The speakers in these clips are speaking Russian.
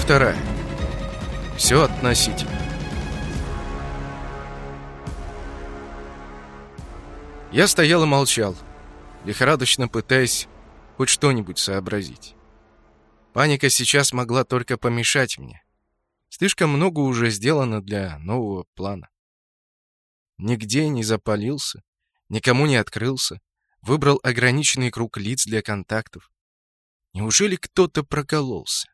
вторая. Все относительно. Я стоял и молчал, лихорадочно пытаясь хоть что-нибудь сообразить. Паника сейчас могла только помешать мне. Слишком много уже сделано для нового плана. Нигде не запалился, никому не открылся, выбрал ограниченный круг лиц для контактов. Неужели кто-то прокололся?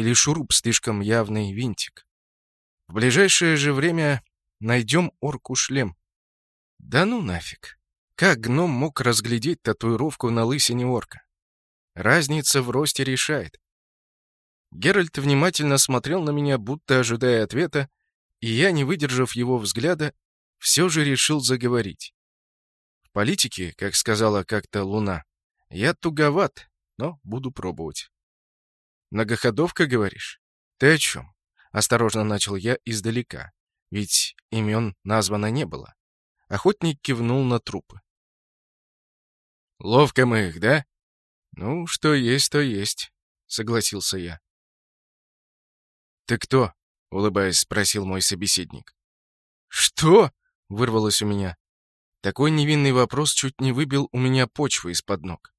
Или шуруп слишком явный винтик? В ближайшее же время найдем орку шлем. Да ну нафиг. Как гном мог разглядеть татуировку на лысине орка? Разница в росте решает. Геральт внимательно смотрел на меня, будто ожидая ответа, и я, не выдержав его взгляда, все же решил заговорить. В политике, как сказала как-то Луна, я туговат, но буду пробовать. Многоходовка, говоришь? Ты о чем? Осторожно начал я издалека, ведь имен названо не было. Охотник кивнул на трупы. Ловко мы их, да? «Ну, что есть, то есть», — согласился я. «Ты кто?» — улыбаясь, спросил мой собеседник. «Что?» — вырвалось у меня. Такой невинный вопрос чуть не выбил у меня почвы из-под ног.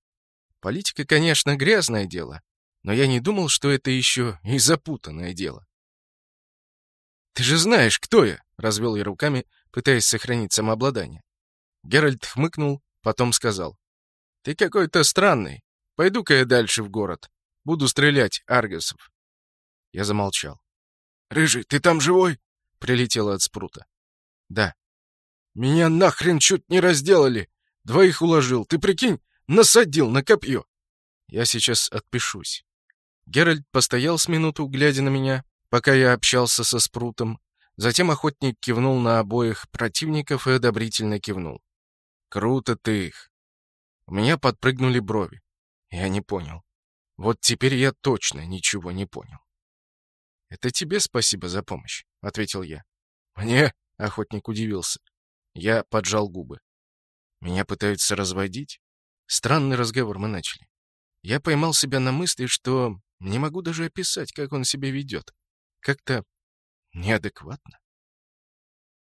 Политика, конечно, грязное дело, но я не думал, что это еще и запутанное дело. «Ты же знаешь, кто я!» — развел я руками, пытаясь сохранить самообладание. Геральт хмыкнул, потом сказал. «Ты какой-то странный. Пойду-ка я дальше в город. Буду стрелять аргосов. Я замолчал. «Рыжий, ты там живой?» — прилетело от спрута. «Да». «Меня нахрен чуть не разделали! Двоих уложил. Ты прикинь, насадил на копье!» «Я сейчас отпишусь». Геральт постоял с минуту, глядя на меня, пока я общался со спрутом. Затем охотник кивнул на обоих противников и одобрительно кивнул. «Круто ты их!» У меня подпрыгнули брови. Я не понял. Вот теперь я точно ничего не понял. «Это тебе спасибо за помощь», — ответил я. «Мне?» — охотник удивился. Я поджал губы. «Меня пытаются разводить?» Странный разговор мы начали. Я поймал себя на мысли, что не могу даже описать, как он себя ведет. Как-то неадекватно.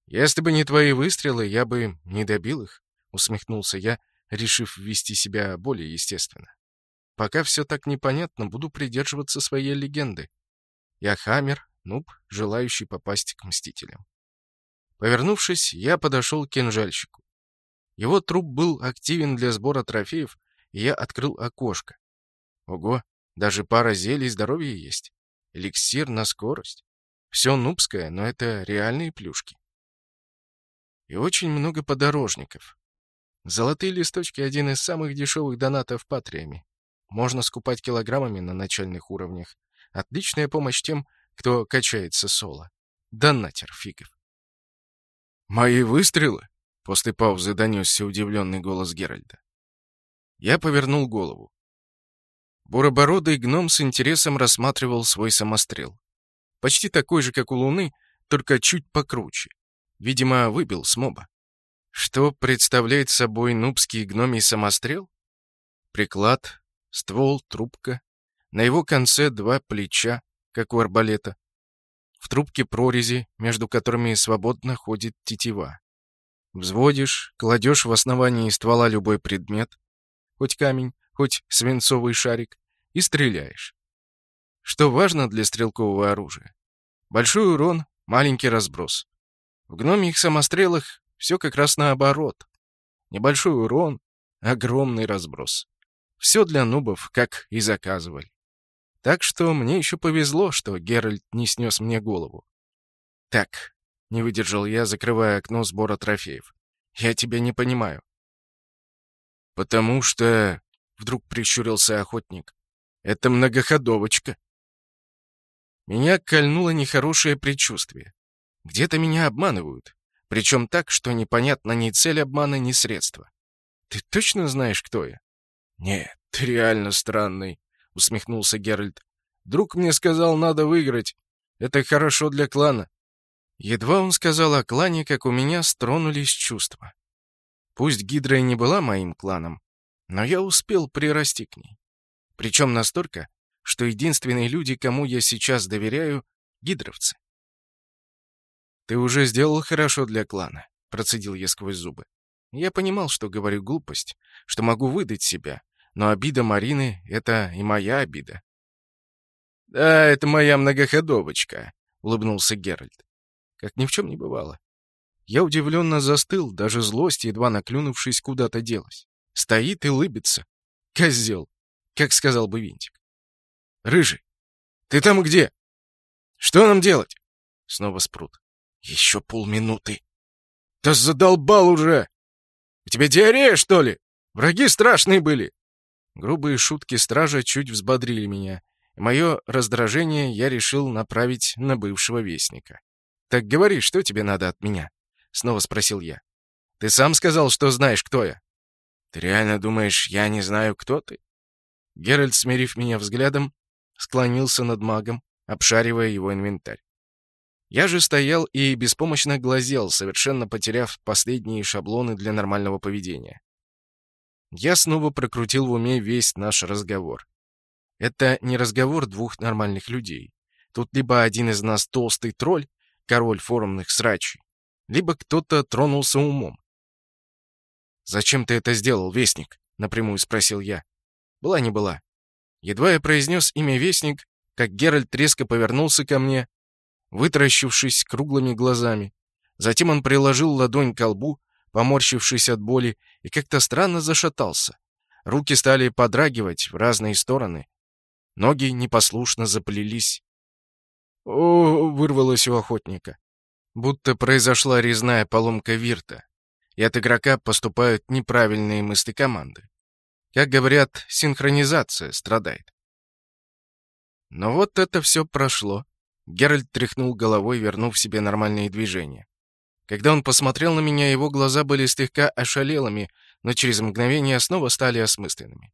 «Если бы не твои выстрелы, я бы не добил их», — усмехнулся я, решив вести себя более естественно. Пока все так непонятно, буду придерживаться своей легенды. Я Хаммер, нуб, желающий попасть к Мстителям. Повернувшись, я подошел к кинжальщику. Его труп был активен для сбора трофеев, и я открыл окошко. Ого, даже пара зелий здоровья есть. Эликсир на скорость. Все нубское, но это реальные плюшки. И очень много подорожников. Золотые листочки — один из самых дешевых донатов патриями. Можно скупать килограммами на начальных уровнях. Отличная помощь тем, кто качается соло. Донатер фигов. «Мои выстрелы?» — после паузы донесся удивленный голос Геральда. Я повернул голову. Буробородый гном с интересом рассматривал свой самострел. Почти такой же, как у Луны, только чуть покруче. Видимо, выбил с моба. Что представляет собой нубский гномий самострел? Приклад, Ствол, трубка. На его конце два плеча, как у арбалета. В трубке прорези, между которыми свободно ходит тетива. Взводишь, кладешь в основании ствола любой предмет, хоть камень, хоть свинцовый шарик, и стреляешь. Что важно для стрелкового оружия? Большой урон, маленький разброс. В гномьих самострелах все как раз наоборот. Небольшой урон, огромный разброс. Все для нубов, как и заказывали. Так что мне еще повезло, что Геральт не снес мне голову. Так, не выдержал я, закрывая окно сбора трофеев. Я тебя не понимаю. Потому что... Вдруг прищурился охотник. Это многоходовочка. Меня кольнуло нехорошее предчувствие. Где-то меня обманывают. Причем так, что непонятно ни цель обмана, ни средства. Ты точно знаешь, кто я? «Нет, ты реально странный», — усмехнулся Геральт. «Друг мне сказал, надо выиграть. Это хорошо для клана». Едва он сказал о клане, как у меня стронулись чувства. Пусть Гидра и не была моим кланом, но я успел прирасти к ней. Причем настолько, что единственные люди, кому я сейчас доверяю — гидровцы. «Ты уже сделал хорошо для клана», — процедил я сквозь зубы. Я понимал, что говорю глупость, что могу выдать себя, но обида Марины — это и моя обида. «Да, это моя многоходовочка», — улыбнулся Геральт. Как ни в чем не бывало. Я удивленно застыл, даже злость, едва наклюнувшись, куда-то делась. Стоит и лыбится. Козел, как сказал бы Винтик. «Рыжий, ты там где? Что нам делать?» Снова спрут. «Еще полминуты». «Да задолбал уже! У тебя диарея, что ли? Враги страшные были!» Грубые шутки стража чуть взбодрили меня, мое раздражение я решил направить на бывшего вестника. «Так говори, что тебе надо от меня?» — снова спросил я. «Ты сам сказал, что знаешь, кто я». «Ты реально думаешь, я не знаю, кто ты?» Геральт, смирив меня взглядом, склонился над магом, обшаривая его инвентарь. Я же стоял и беспомощно глазел, совершенно потеряв последние шаблоны для нормального поведения. Я снова прокрутил в уме весь наш разговор. Это не разговор двух нормальных людей. Тут либо один из нас толстый тролль, король форумных срачей, либо кто-то тронулся умом. «Зачем ты это сделал, Вестник?» — напрямую спросил я. Была не была. Едва я произнес имя Вестник, как Геральт резко повернулся ко мне, вытаращившись круглыми глазами. Затем он приложил ладонь к лбу, поморщившись от боли, и как-то странно зашатался. Руки стали подрагивать в разные стороны. Ноги непослушно заплелись. «О!» — вырвалось у охотника. Будто произошла резная поломка вирта, и от игрока поступают неправильные мысли команды. Как говорят, синхронизация страдает. Но вот это все прошло. Геральт тряхнул головой, вернув себе нормальные движения. Когда он посмотрел на меня, его глаза были слегка ошалелыми, но через мгновение снова стали осмысленными.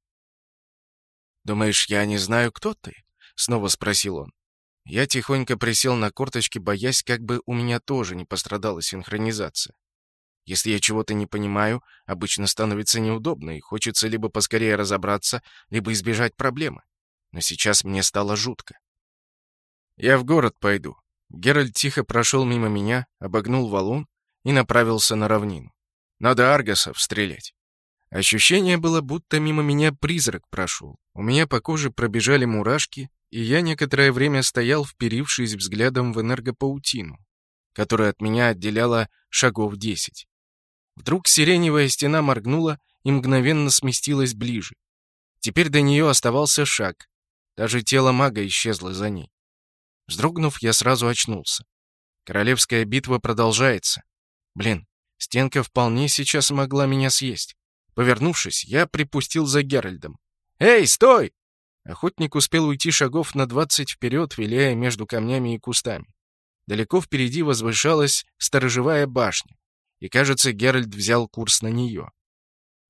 «Думаешь, я не знаю, кто ты?» — снова спросил он. Я тихонько присел на корточки, боясь, как бы у меня тоже не пострадала синхронизация. Если я чего-то не понимаю, обычно становится неудобно, и хочется либо поскорее разобраться, либо избежать проблемы. Но сейчас мне стало жутко. «Я в город пойду». Геральт тихо прошел мимо меня, обогнул валун и направился на равнину. «Надо аргасов стрелять». Ощущение было, будто мимо меня призрак прошел. У меня по коже пробежали мурашки, и я некоторое время стоял, вперившись взглядом в энергопаутину, которая от меня отделяла шагов десять. Вдруг сиреневая стена моргнула и мгновенно сместилась ближе. Теперь до нее оставался шаг. Даже тело мага исчезло за ней. Вздрогнув, я сразу очнулся. Королевская битва продолжается. Блин, стенка вполне сейчас могла меня съесть. Повернувшись, я припустил за Геральдом. «Эй, стой!» Охотник успел уйти шагов на двадцать вперед, виляя между камнями и кустами. Далеко впереди возвышалась сторожевая башня, и, кажется, Геральт взял курс на нее.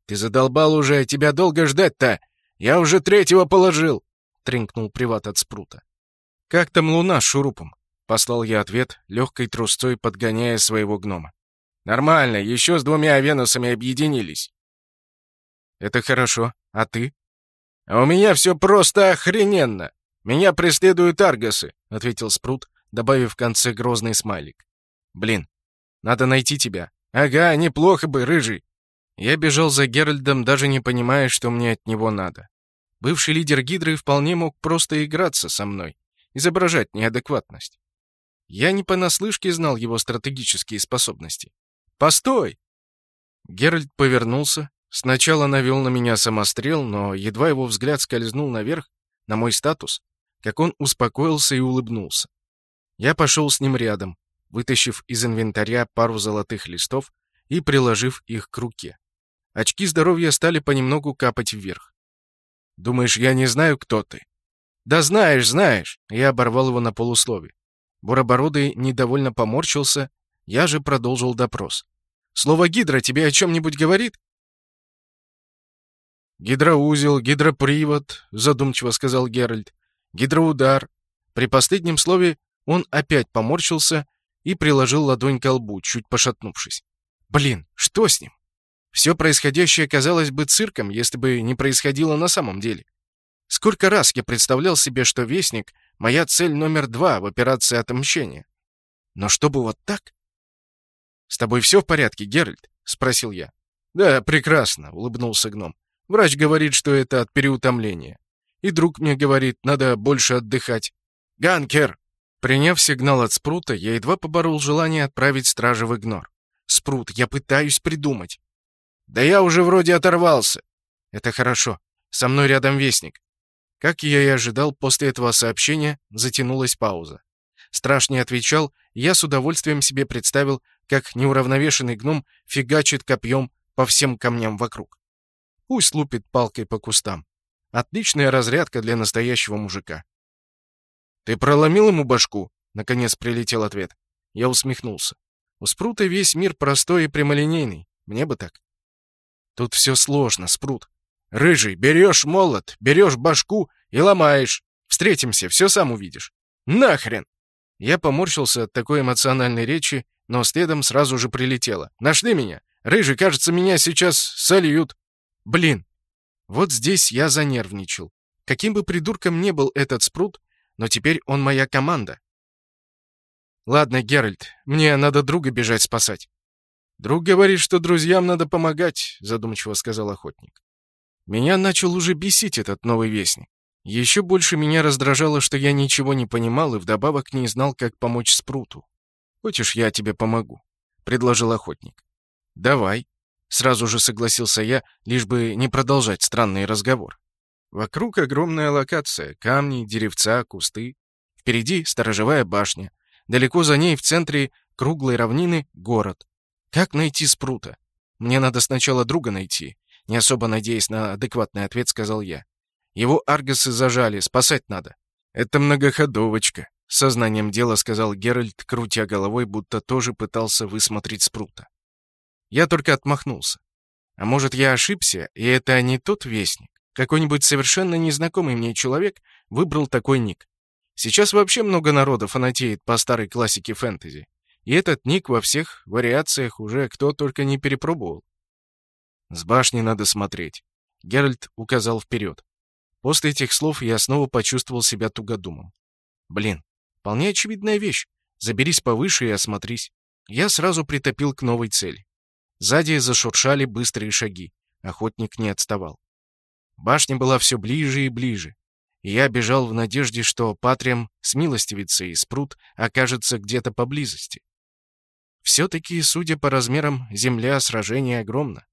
«Ты задолбал уже, тебя долго ждать-то! Я уже третьего положил!» — тринкнул приват от спрута. «Как там луна с шурупом?» — послал я ответ, легкой трусцой подгоняя своего гнома. «Нормально, еще с двумя венусами объединились». «Это хорошо. А ты?» «А у меня все просто охрененно! Меня преследуют аргасы», — ответил Спрут, добавив в конце грозный смайлик. «Блин, надо найти тебя». «Ага, неплохо бы, рыжий». Я бежал за Геральдом, даже не понимая, что мне от него надо. Бывший лидер Гидры вполне мог просто играться со мной изображать неадекватность. Я не понаслышке знал его стратегические способности. «Постой!» Геральт повернулся, сначала навел на меня самострел, но едва его взгляд скользнул наверх, на мой статус, как он успокоился и улыбнулся. Я пошел с ним рядом, вытащив из инвентаря пару золотых листов и приложив их к руке. Очки здоровья стали понемногу капать вверх. «Думаешь, я не знаю, кто ты?» «Да знаешь, знаешь!» Я оборвал его на полуслове. Буробородый недовольно поморщился, я же продолжил допрос. «Слово «гидро» тебе о чем-нибудь говорит?» «Гидроузел, гидропривод», — задумчиво сказал Геральт. «Гидроудар». При последнем слове он опять поморщился и приложил ладонь к лбу, чуть пошатнувшись. «Блин, что с ним?» Все происходящее казалось бы цирком, если бы не происходило на самом деле. Сколько раз я представлял себе, что Вестник — моя цель номер два в операции отомщения. Но чтобы вот так? «С тобой все в порядке, Геральт?» — спросил я. «Да, прекрасно», — улыбнулся гном. «Врач говорит, что это от переутомления. И друг мне говорит, надо больше отдыхать. Ганкер!» Приняв сигнал от Спрута, я едва поборол желание отправить стража в игнор. «Спрут, я пытаюсь придумать». «Да я уже вроде оторвался». «Это хорошо. Со мной рядом Вестник». Как я и ожидал, после этого сообщения затянулась пауза. Страж не отвечал, и я с удовольствием себе представил, как неуравновешенный гном фигачит копьем по всем камням вокруг. Пусть лупит палкой по кустам. Отличная разрядка для настоящего мужика. «Ты проломил ему башку?» — наконец прилетел ответ. Я усмехнулся. У Спрута весь мир простой и прямолинейный. Мне бы так. Тут все сложно, Спрут. Рыжий, берешь молот, берешь башку и ломаешь. Встретимся, все сам увидишь. Нахрен! Я поморщился от такой эмоциональной речи, но следом сразу же прилетело. Нашли меня? Рыжий, кажется, меня сейчас сольют. Блин. Вот здесь я занервничал. Каким бы придурком не был этот Спрут, но теперь он моя команда. Ладно, Геральт, мне надо друга бежать спасать. Друг говорит, что друзьям надо помогать, задумчиво сказал охотник. Меня начал уже бесить этот новый вестник. Еще больше меня раздражало, что я ничего не понимал и вдобавок не знал, как помочь Спруту. «Хочешь, я тебе помогу?» — предложил охотник. «Давай», — сразу же согласился я, лишь бы не продолжать странный разговор. Вокруг огромная локация, камни, деревца, кусты. Впереди сторожевая башня. Далеко за ней, в центре круглой равнины, город. Как найти спрута? Мне надо сначала друга найти. Не особо надеясь на адекватный ответ, сказал я. Его аргасы зажали, спасать надо. Это многоходовочка, сознанием дела сказал Геральт, крутя головой, будто тоже пытался высмотреть спрута. Я только отмахнулся. А может, я ошибся, и это не тот вестник? Какой-нибудь совершенно незнакомый мне человек выбрал такой ник. Сейчас вообще много народа фанатеет по старой классике фэнтези. И этот ник во всех вариациях уже кто только не перепробовал. С башни надо смотреть. Геральт указал вперед. После этих слов я снова почувствовал себя тугодумом. Блин, вполне очевидная вещь. Заберись повыше и осмотрись. Я сразу притопил к новой цели. Сзади зашуршали быстрые шаги. Охотник не отставал. Башня была все ближе и ближе. И я бежал в надежде, что Патриам смилостивится и спрут окажется где-то поблизости. Все-таки, судя по размерам, земля сражения огромна.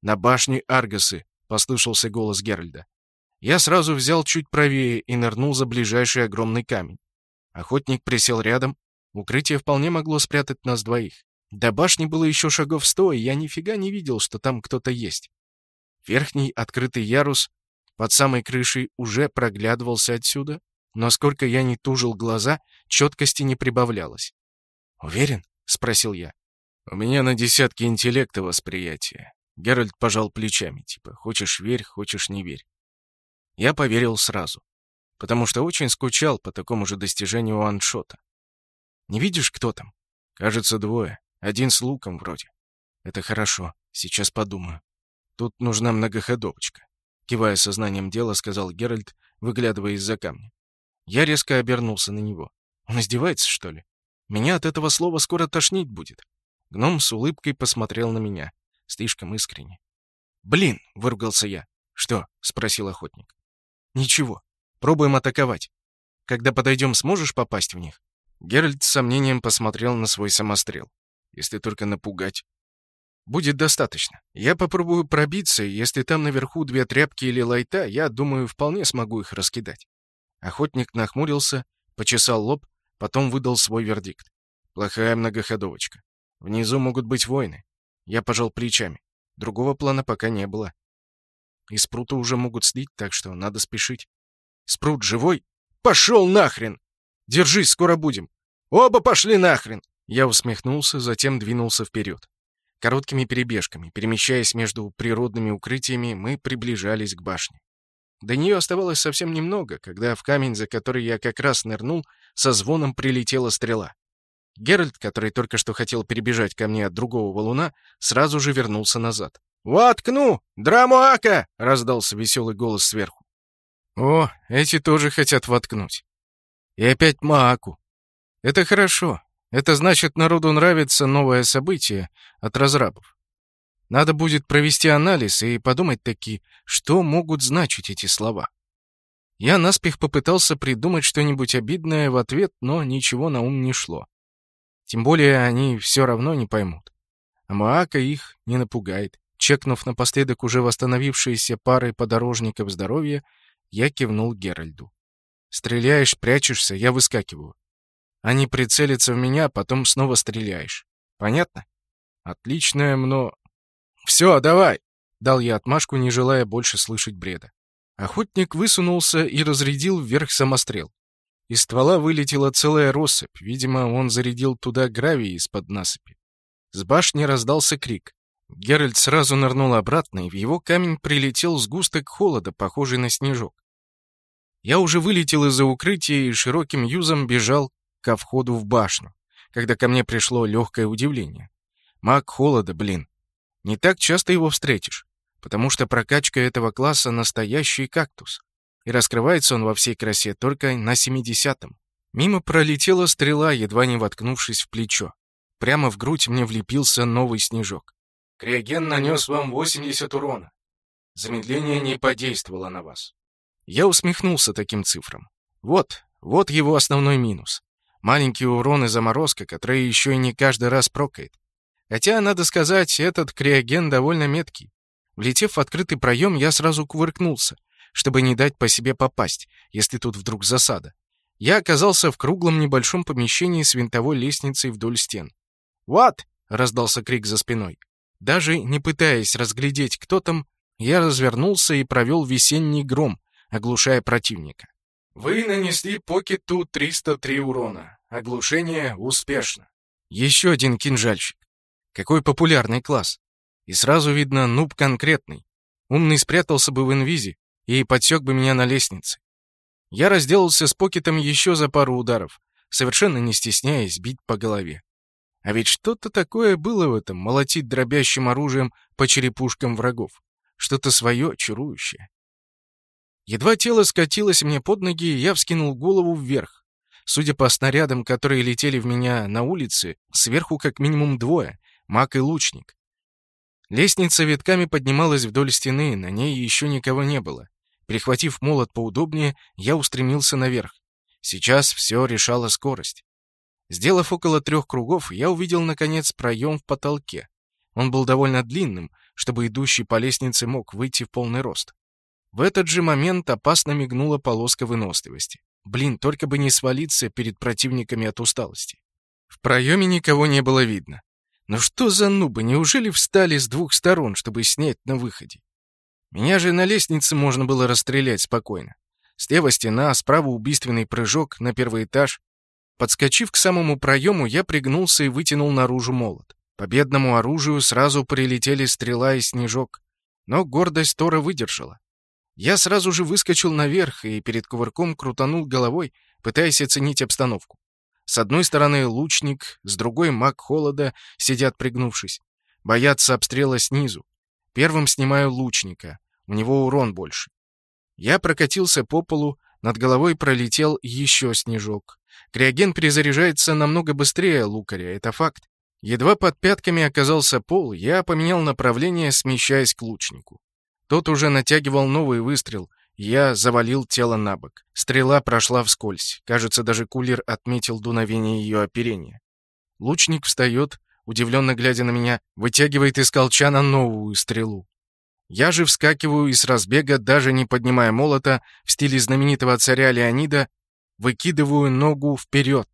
«На башне Аргасы», — послышался голос Геральда. Я сразу взял чуть правее и нырнул за ближайший огромный камень. Охотник присел рядом. Укрытие вполне могло спрятать нас двоих. До башни было еще шагов сто, и я нифига не видел, что там кто-то есть. Верхний открытый ярус под самой крышей уже проглядывался отсюда, но сколько я не тужил глаза, четкости не прибавлялось. «Уверен?» — спросил я. «У меня на десятки интеллекта восприятия». Геральт пожал плечами, типа «хочешь верь, хочешь не верь». Я поверил сразу, потому что очень скучал по такому же достижению ваншота. «Не видишь, кто там?» «Кажется, двое. Один с луком вроде». «Это хорошо. Сейчас подумаю». Тут нужна многоходовочка. Кивая сознанием дела, сказал Геральт, выглядывая из-за камня. Я резко обернулся на него. Он издевается, что ли? Меня от этого слова скоро тошнить будет. Гном с улыбкой посмотрел на меня. Слишком искренне. «Блин!» — выругался я. «Что?» — спросил охотник. «Ничего. Пробуем атаковать. Когда подойдем, сможешь попасть в них?» Геральт с сомнением посмотрел на свой самострел. «Если только напугать». Будет достаточно. Я попробую пробиться, и если там наверху две тряпки или лайта, я думаю, вполне смогу их раскидать. Охотник нахмурился, почесал лоб, потом выдал свой вердикт. Плохая многоходовочка. Внизу могут быть войны. Я пожал плечами. Другого плана пока не было. И спрута уже могут слить, так что надо спешить. Спрут живой? Пошел нахрен! Держись, скоро будем. Оба пошли нахрен! Я усмехнулся, затем двинулся вперед. Короткими перебежками, перемещаясь между природными укрытиями, мы приближались к башне. До нее оставалось совсем немного, когда в камень, за который я как раз нырнул, со звоном прилетела стрела. Геральт, который только что хотел перебежать ко мне от другого валуна, сразу же вернулся назад. «Воткну! Драмуака!» — раздался веселый голос сверху. О, эти тоже хотят воткнуть. И опять Мааку. Это хорошо. Это значит, народу нравится новое событие от разрабов. Надо будет провести анализ и подумать таки, что могут значить эти слова. Я наспех попытался придумать что-нибудь обидное в ответ, но ничего на ум не шло. Тем более они все равно не поймут. А Маака их не напугает. Чекнув напоследок уже восстановившиеся пары подорожников здоровья, я кивнул Геральду. «Стреляешь, прячешься, я выскакиваю. Они прицелятся в меня, потом снова стреляешь. Понятно? Отличное мно... Все, давай! Дал я отмашку, не желая больше слышать бреда. Охотник высунулся и разрядил вверх самострел. Из ствола вылетела целая россыпь. Видимо, он зарядил туда гравий из-под насыпи. С башни раздался крик. Геральт сразу нырнул обратно, и в его камень прилетел сгусток холода, похожий на снежок. Я уже вылетел из-за укрытия и широким юзом бежал ко входу в башню, когда ко мне пришло легкое удивление. Маг холода, блин. Не так часто его встретишь, потому что прокачка этого класса — настоящий кактус. И раскрывается он во всей красе только на 70-м. Мимо пролетела стрела, едва не воткнувшись в плечо. Прямо в грудь мне влепился новый снежок. Криоген нанес вам 80 урона. Замедление не подействовало на вас. Я усмехнулся таким цифрам. Вот, вот его основной минус. Маленький урон и заморозка, которые еще и не каждый раз прокает. Хотя, надо сказать, этот криоген довольно меткий. Влетев в открытый проем, я сразу кувыркнулся, чтобы не дать по себе попасть, если тут вдруг засада. Я оказался в круглом небольшом помещении с винтовой лестницей вдоль стен. «Вот!» — раздался крик за спиной. Даже не пытаясь разглядеть, кто там, я развернулся и провел весенний гром, оглушая противника. Вы нанесли покету 303 урона. Оглушение успешно. Еще один кинжальщик. Какой популярный класс. И сразу видно, нуб конкретный. Умный спрятался бы в инвизе и подсек бы меня на лестнице. Я разделался с покетом еще за пару ударов, совершенно не стесняясь бить по голове. А ведь что-то такое было в этом, молотить дробящим оружием по черепушкам врагов. Что-то свое, чарующее. Едва тело скатилось мне под ноги, я вскинул голову вверх. Судя по снарядам, которые летели в меня на улице, сверху как минимум двое — маг и лучник. Лестница витками поднималась вдоль стены, на ней еще никого не было. Перехватив молот поудобнее, я устремился наверх. Сейчас все решала скорость. Сделав около трех кругов, я увидел, наконец, проем в потолке. Он был довольно длинным, чтобы идущий по лестнице мог выйти в полный рост. В этот же момент опасно мигнула полоска выносливости. Блин, только бы не свалиться перед противниками от усталости. В проеме никого не было видно. Но что за нубы, неужели встали с двух сторон, чтобы снять на выходе? Меня же на лестнице можно было расстрелять спокойно. Слева стена, справа убийственный прыжок на первый этаж. Подскочив к самому проему, я пригнулся и вытянул наружу молот. По бедному оружию сразу прилетели стрела и снежок. Но гордость Тора выдержала. Я сразу же выскочил наверх и перед кувырком крутанул головой, пытаясь оценить обстановку. С одной стороны лучник, с другой маг холода сидят пригнувшись. Боятся обстрела снизу. Первым снимаю лучника. У него урон больше. Я прокатился по полу, над головой пролетел еще снежок. Криоген перезаряжается намного быстрее лукаря, это факт. Едва под пятками оказался пол, я поменял направление, смещаясь к лучнику. Тот уже натягивал новый выстрел. Я завалил тело на бок. Стрела прошла вскользь. Кажется, даже кулер отметил дуновение ее оперения. Лучник встает, удивленно глядя на меня, вытягивает из колчана новую стрелу. Я же вскакиваю и с разбега, даже не поднимая молота, в стиле знаменитого царя Леонида, выкидываю ногу вперед.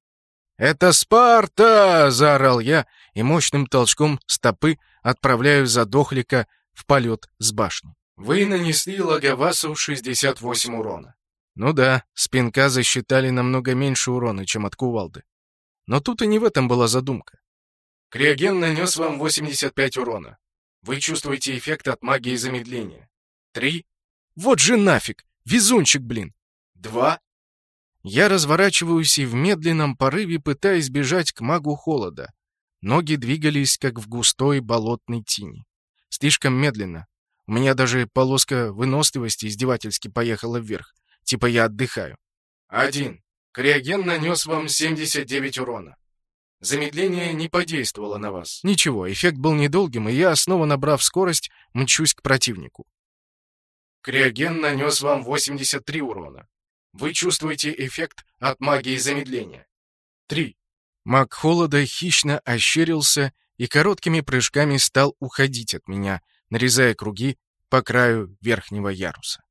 «Это Спарта!» — заорал я и мощным толчком стопы отправляю задохлика в полет с башни. Вы нанесли Лаговасу 68 урона. Ну да, спинка засчитали намного меньше урона, чем от кувалды. Но тут и не в этом была задумка. Криоген нанес вам 85 урона. Вы чувствуете эффект от магии замедления. Три. Вот же нафиг! Везунчик, блин! Два. Я разворачиваюсь и в медленном порыве пытаюсь бежать к магу холода. Ноги двигались, как в густой болотной тени. Слишком медленно, у меня даже полоска выносливости издевательски поехала вверх. типа я отдыхаю. Один. Криоген нанес вам 79 урона. Замедление не подействовало на вас. Ничего, эффект был недолгим, и я, снова набрав скорость, мчусь к противнику. Криоген нанес вам 83 урона. Вы чувствуете эффект от магии замедления. 3. Маг холода хищно ощерился и короткими прыжками стал уходить от меня, нарезая круги по краю верхнего яруса.